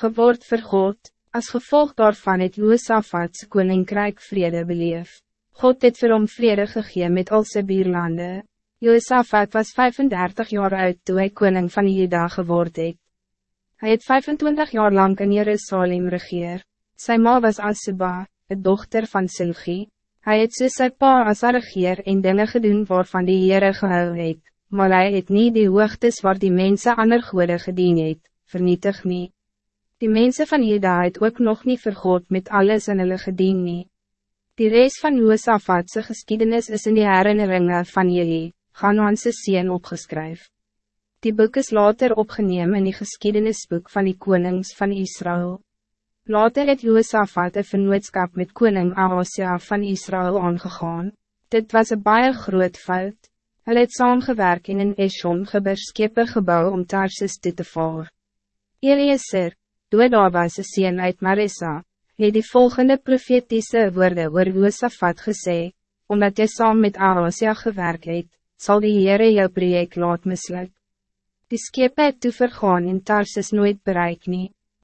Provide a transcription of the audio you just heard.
geword vir God, as gevolg daarvan het Joosafats koninkrijk vrede beleef. God het vir hom vrede gegee met al sy bierlande. Joosafat was 35 jaar oud toen hij koning van Juda geword het. Hij het 25 jaar lang in Jerusalem regeer. Sy ma was Asiba, een dochter van Silgi. Hij het soos sy pa as regeer en dinge gedoen waarvan die Heere gehou het, maar hij het niet die hoogtes waar die mensen ander goede gedien het, vernietig nie. Die mensen van Juda het ook nog niet vergoed met alles in hulle gedien nie. Die reis van Joosafatse geschiedenis is in die herinneringen van Jehi, Ganoanse sien opgeskryf. Die boek is later opgeneem in die geschiedenisboek van die konings van Israël. Later het Joosafat een vernootskap met koning Ahasia van Israël aangegaan. Dit was een baie groot fout. Hij het saamgewerk in een Eshon geberskepe gebouw om Tarsus dit te vaar. Eliezer, toe daar was een sien uit Marissa, het die volgende profetiese woorde oor Joosafat gesê, omdat jy saam met Ahasia gewerk het, sal die Heere jou project laat misluk. Die skepe het toe vergaan en Tarsus nooit bereik nie.